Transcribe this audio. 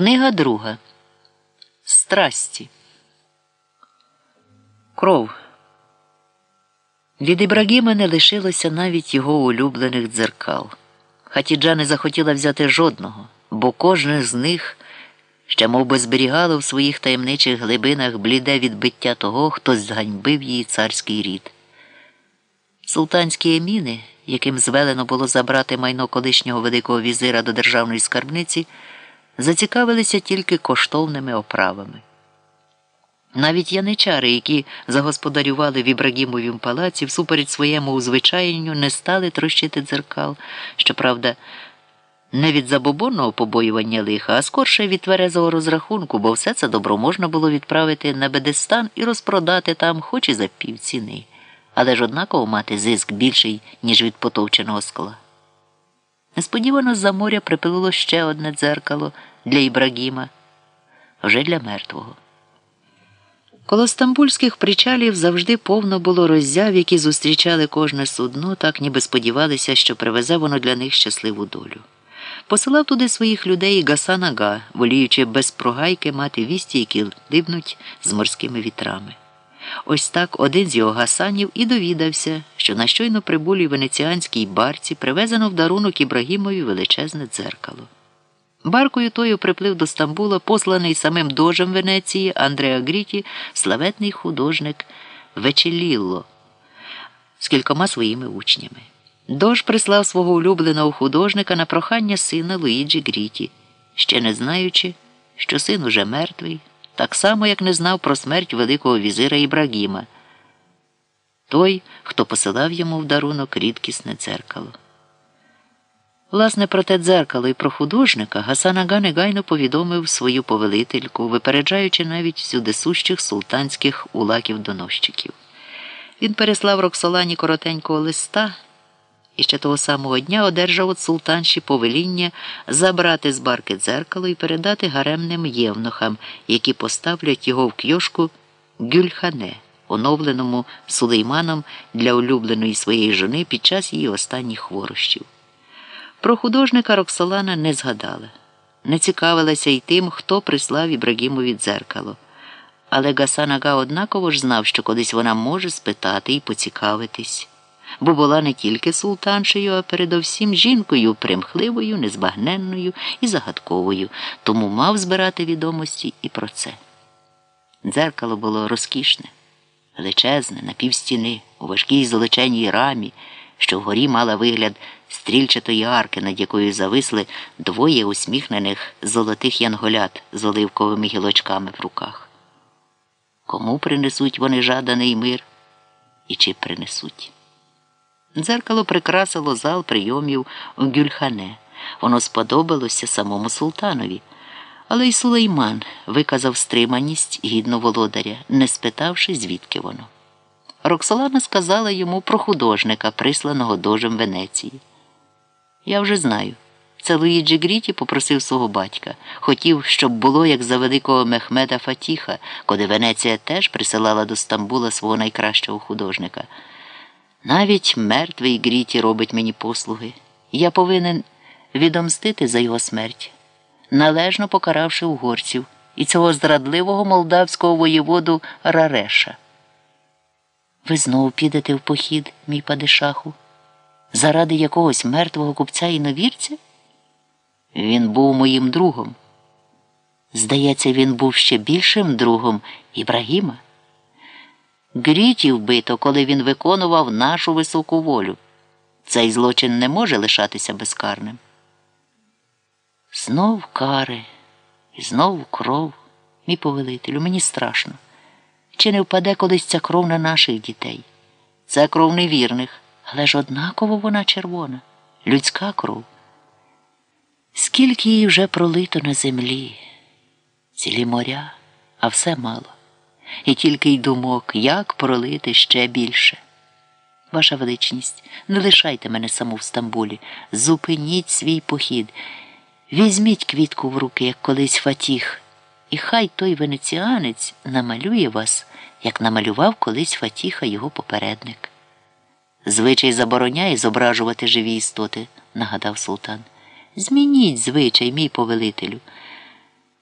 Книга друга. Страсті. Кров. Від Ібрагіма не лишилося навіть його улюблених дзеркал. Хатіджа не захотіла взяти жодного, бо кожне з них ще мов би, зберігало в своїх таємничих глибинах бліде відбиття того, хто зганьбив її царський рід. Султанські еміни, яким звелено було забрати майно колишнього великого візира до державної скарбниці зацікавилися тільки коштовними оправами. Навіть яничари, які загосподарювали в Ібрагімовім палаці, всупереч своєму узвичайню не стали трощити дзеркал, щоправда, не від забобонного побоювання лиха, а скорше від тверезого розрахунку, бо все це добро можна було відправити на Бедестан і розпродати там, хоч і за півціни, але ж однаково мати зиск більший, ніж від потовченого скла. Несподівано з-за моря припилило ще одне дзеркало для Ібрагіма, вже для мертвого. Коло стамбульських причалів завжди повно було роззяв, які зустрічали кожне судно, так ніби сподівалися, що привезе воно для них щасливу долю. Посилав туди своїх людей Гасан Ага, воліючи без прогайки мати вісті, які дивнуть з морськими вітрами. Ось так один з його гасанів і довідався, що на щойно прибулій венеціанській барці привезено в дарунок Ібрагімові величезне дзеркало. Баркою тою приплив до Стамбула, посланий самим дожем Венеції Андреа Гріті, славетний художник Вечелліо з кількома своїми учнями. Дож прислав свого улюбленого художника на прохання сина Луїджі Гріті, ще не знаючи, що син уже мертвий так само, як не знав про смерть Великого візира Ібрагіма, той, хто посилав йому в дарунок рідкісне дзеркало. Власне, про те дзеркало і про художника Гасан Ага негайно повідомив свою повелительку, випереджаючи навіть всюдисущих султанських улаків доносчиків. Він переслав Роксолані коротенького листа і ще того самого дня одержав від султанші повеління забрати з барки дзеркало і передати гаремним євнухам, які поставлять його в кьошку Гюльхане, оновленому сулейманом для улюбленої своєї жони під час її останніх хворощів. Про художника Роксолана не згадала, не цікавилася й тим, хто прислав Ібрагімові дзеркало. Але Гасан Ага однаково ж знав, що колись вона може спитати і поцікавитись бо була не тільки султаншею, а передовсім жінкою примхливою, незбагненною і загадковою, тому мав збирати відомості і про це. Дзеркало було розкішне, величезне, на півстіни, у важкій золоченій рамі, що вгорі мала вигляд стрільчатої арки, над якою зависли двоє усміхнених золотих янголят з оливковими гілочками в руках. Кому принесуть вони жаданий мир і чи принесуть? Дзеркало прикрасило зал прийомів у Гюльхане. Воно сподобалося самому султанові. Але й Сулейман виказав стриманість гідно володаря, не спитавши, звідки воно. Роксолана сказала йому про художника, присланого дожем Венеції. Я вже знаю. Це Луїджі Гріті попросив свого батька. Хотів, щоб було як за великого Мехмеда Фатіха, коли Венеція теж присилала до Стамбула свого найкращого художника. Навіть мертвий Гріті робить мені послуги. Я повинен відомстити за його смерть, належно покаравши угорців і цього зрадливого молдавського воєводу Рареша. Ви знову підете в похід, мій падишаху, заради якогось мертвого купця і новірця? Він був моїм другом. Здається, він був ще більшим другом Ібрагіма. Гріті вбито, коли він виконував нашу високу волю. Цей злочин не може лишатися безкарним. Знов кари і знов кров, мій повелителю, мені страшно. Чи не впаде колись ця кров на наших дітей? Це кров невірних, але ж однаково вона червона, людська кров. Скільки її вже пролито на землі, цілі моря, а все мало і тільки й думок, як пролити ще більше. Ваша величність, не лишайте мене саму в Стамбулі, зупиніть свій похід, візьміть квітку в руки, як колись Фатіх, і хай той венеціанець намалює вас, як намалював колись Фатіха його попередник. Звичай забороняє зображувати живі істоти, нагадав султан. Змініть звичай, мій повелителю.